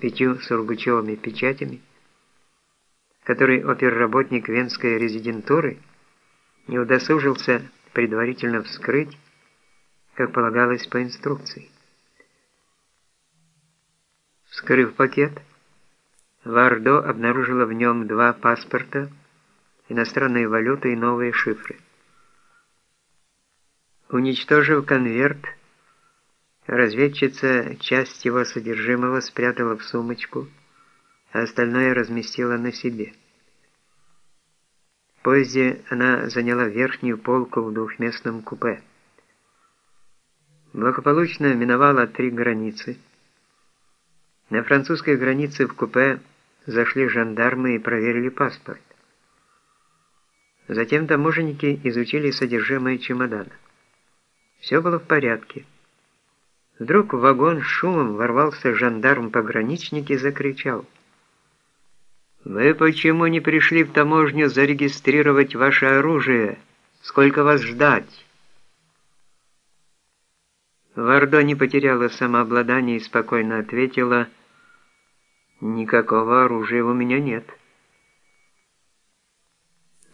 пятью сургучевыми печатями, который оперработник венской резидентуры не удосужился предварительно вскрыть, как полагалось по инструкции. Вскрыв пакет, Вардо обнаружила в нем два паспорта, иностранные валюты и новые шифры. Уничтожив конверт, разведчица часть его содержимого спрятала в сумочку, а остальное разместила на себе. В поезде она заняла верхнюю полку в двухместном купе. Благополучно миновала три границы. На французской границе в купе зашли жандармы и проверили паспорт. Затем таможенники изучили содержимое чемодана. Все было в порядке. Вдруг в вагон шумом ворвался жандарм-пограничник и закричал. «Вы почему не пришли в таможню зарегистрировать ваше оружие? Сколько вас ждать?» Вардо не потеряла самообладание и спокойно ответила, «Никакого оружия у меня нет».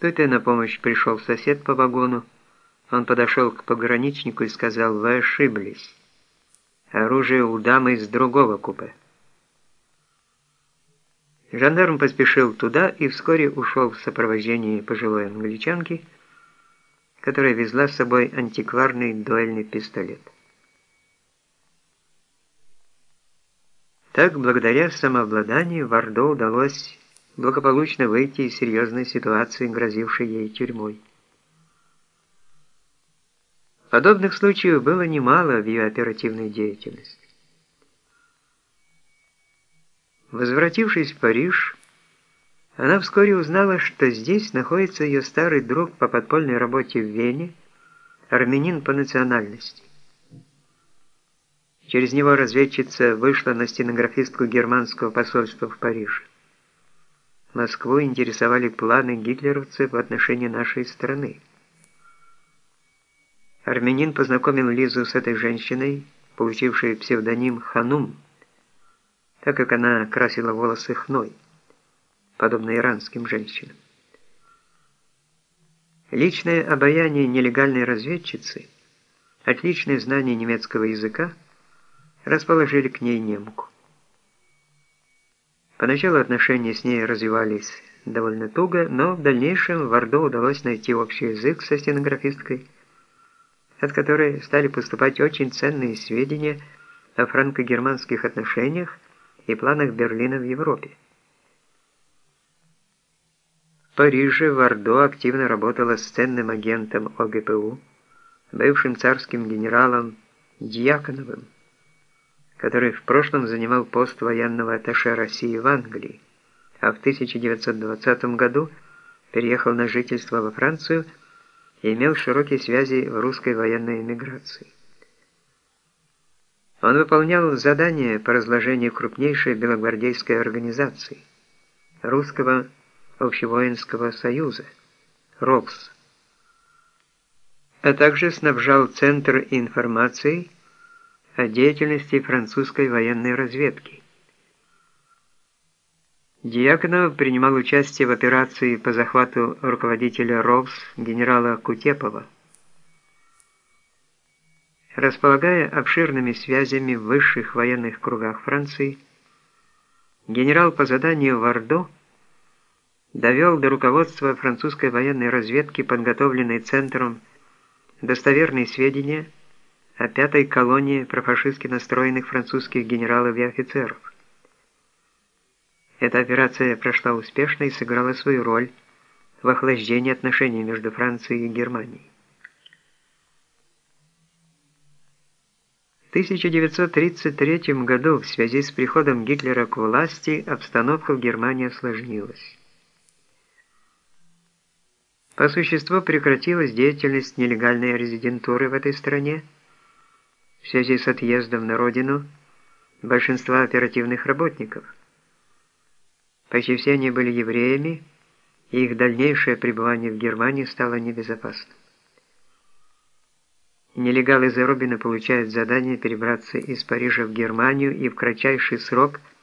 Тут и на помощь пришел сосед по вагону, он подошел к пограничнику и сказал, «Вы ошиблись. Оружие у дамы из другого купе». Жандарм поспешил туда и вскоре ушел в сопровождении пожилой англичанки, которая везла с собой антикварный дуэльный пистолет. Так, благодаря самообладанию, Вардо удалось благополучно выйти из серьезной ситуации, грозившей ей тюрьмой. Подобных случаев было немало в ее оперативной деятельности. Возвратившись в Париж, она вскоре узнала, что здесь находится ее старый друг по подпольной работе в Вене, армянин по национальности. Через него разведчица вышла на стенографистку германского посольства в Париже. Москву интересовали планы гитлеровцев в отношении нашей страны. Армянин познакомил Лизу с этой женщиной, получившей псевдоним Ханум, так как она красила волосы хной, подобно иранским женщинам. Личное обаяние нелегальной разведчицы, отличное знание немецкого языка расположили к ней немку. Поначалу отношения с ней развивались довольно туго, но в дальнейшем Вардо удалось найти общий язык со стенографисткой, от которой стали поступать очень ценные сведения о франко-германских отношениях и планах Берлина в Европе. В Париже Вардо активно работала с ценным агентом ОГПУ, бывшим царским генералом Дьяконовым, который в прошлом занимал пост военного атташе России в Англии, а в 1920 году переехал на жительство во Францию и имел широкие связи в русской военной эмиграции. Он выполнял задания по разложению крупнейшей белогвардейской организации Русского общевоинского союза, РОВС, а также снабжал Центр информации о деятельности французской военной разведки. Дьяконов принимал участие в операции по захвату руководителя РОВС генерала Кутепова. Располагая обширными связями в высших военных кругах Франции, генерал по заданию Вардо довел до руководства французской военной разведки, подготовленной Центром, достоверные сведения о пятой колонии профашистски настроенных французских генералов и офицеров. Эта операция прошла успешно и сыграла свою роль в охлаждении отношений между Францией и Германией. В 1933 году в связи с приходом Гитлера к власти обстановка в Германии осложнилась. По существу прекратилась деятельность нелегальной резидентуры в этой стране в связи с отъездом на родину большинства оперативных работников – Почти все они были евреями, и их дальнейшее пребывание в Германии стало небезопасным. Нелегалы Зарубина получают задание перебраться из Парижа в Германию и в кратчайший срок –